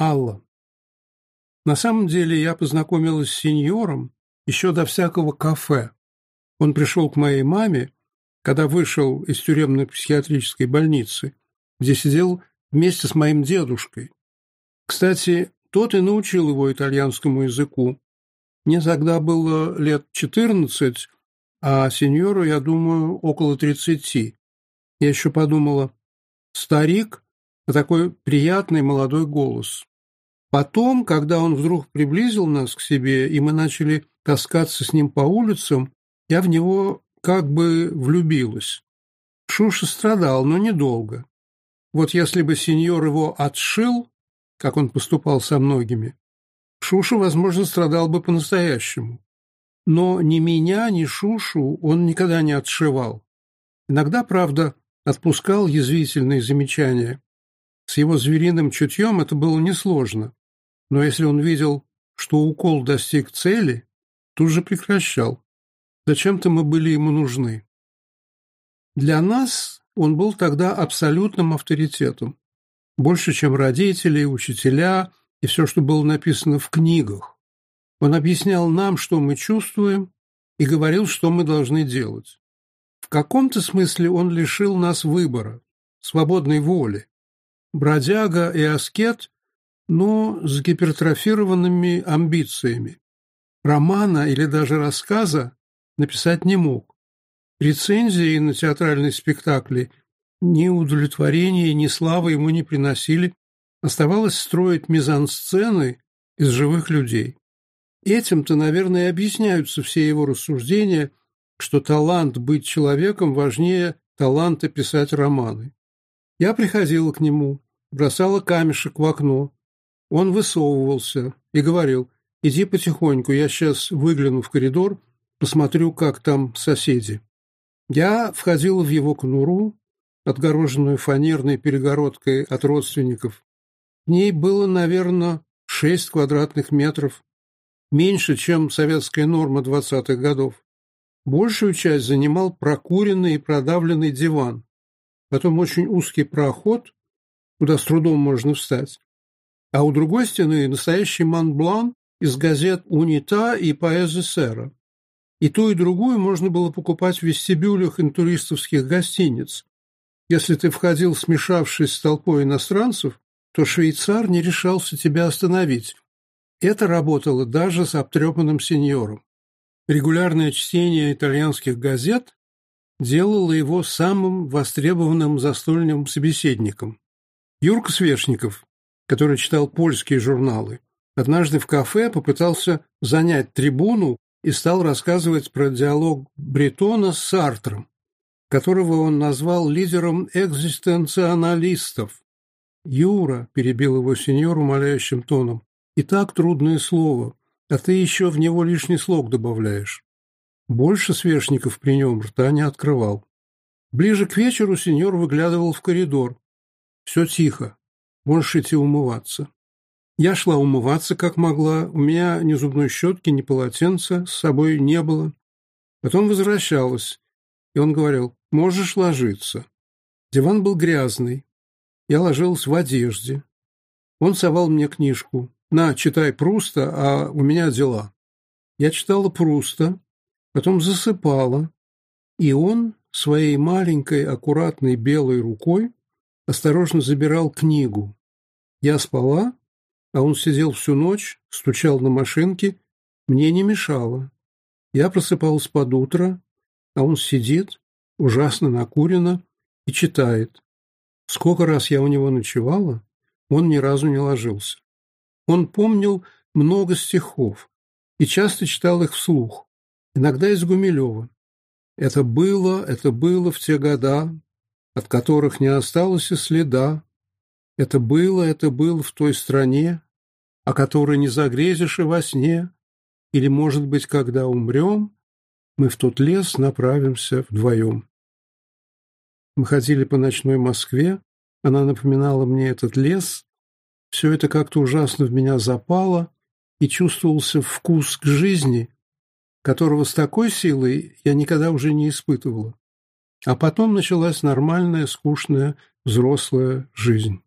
Алла. На самом деле я познакомилась с сеньором еще до всякого кафе. Он пришел к моей маме, когда вышел из тюремной психиатрической больницы, где сидел вместе с моим дедушкой. Кстати, тот и научил его итальянскому языку. Мне тогда было лет четырнадцать, а сеньору, я думаю, около тридцати. Я еще подумала, старик, а такой приятный молодой голос. Потом, когда он вдруг приблизил нас к себе, и мы начали таскаться с ним по улицам, я в него как бы влюбилась. Шуша страдал, но недолго. Вот если бы сеньор его отшил, как он поступал со многими, Шуша, возможно, страдал бы по-настоящему. Но ни меня, ни Шушу он никогда не отшивал. Иногда, правда, отпускал язвительные замечания. С его звериным чутьем это было несложно но если он видел, что укол достиг цели, тут же прекращал. Зачем-то мы были ему нужны. Для нас он был тогда абсолютным авторитетом. Больше, чем родители, учителя и все, что было написано в книгах. Он объяснял нам, что мы чувствуем, и говорил, что мы должны делать. В каком-то смысле он лишил нас выбора, свободной воли. Бродяга и аскет но с гипертрофированными амбициями. Романа или даже рассказа написать не мог. Рецензии на театральные спектакли ни удовлетворения, ни славы ему не приносили. Оставалось строить мизансцены из живых людей. Этим-то, наверное, и объясняются все его рассуждения, что талант быть человеком важнее таланта писать романы. Я приходила к нему, бросала камешек в окно, он высовывался и говорил, «Иди потихоньку, я сейчас выгляну в коридор, посмотрю, как там соседи». Я входил в его кнуру, отгороженную фанерной перегородкой от родственников. В ней было, наверное, шесть квадратных метров, меньше, чем советская норма двадцатых годов. Большую часть занимал прокуренный и продавленный диван, потом очень узкий проход, куда с трудом можно встать, а у другой стены настоящий Монблан из газет «Унита» и «Поэзы Сера». И ту, и другую можно было покупать в вестибюлях интуристовских гостиниц. Если ты входил, смешавшись с толпой иностранцев, то швейцар не решался тебя остановить. Это работало даже с обтрепанным сеньором. Регулярное чтение итальянских газет делало его самым востребованным застольным собеседником. Юрка Свешников, который читал польские журналы, однажды в кафе попытался занять трибуну и стал рассказывать про диалог Бретона с Сартром, которого он назвал лидером экзистенционалистов. «Юра», — перебил его сеньор умоляющим тоном, — «и так трудное слово, а ты еще в него лишний слог добавляешь». Больше свешников при нем рта не открывал. Ближе к вечеру сеньор выглядывал в коридор. Все тихо. Можешь идти умываться. Я шла умываться, как могла. У меня ни зубной щетки, ни полотенца с собой не было. Потом возвращалась, и он говорил, можешь ложиться. Диван был грязный. Я ложилась в одежде. Он совал мне книжку. «На, читай Пруста, а у меня дела». Я читала Пруста, потом засыпала, и он своей маленькой аккуратной белой рукой осторожно забирал книгу. Я спала, а он сидел всю ночь, стучал на машинке, мне не мешало. Я просыпалась под утро, а он сидит, ужасно накурено, и читает. Сколько раз я у него ночевала, он ни разу не ложился. Он помнил много стихов и часто читал их вслух, иногда из Гумилева. Это было, это было в те года, от которых не осталось и следа. Это было, это был в той стране, о которой не загрезишь и во сне, или, может быть, когда умрем, мы в тот лес направимся вдвоем. Мы ходили по ночной Москве, она напоминала мне этот лес, все это как-то ужасно в меня запало, и чувствовался вкус к жизни, которого с такой силой я никогда уже не испытывала. А потом началась нормальная, скучная, взрослая жизнь.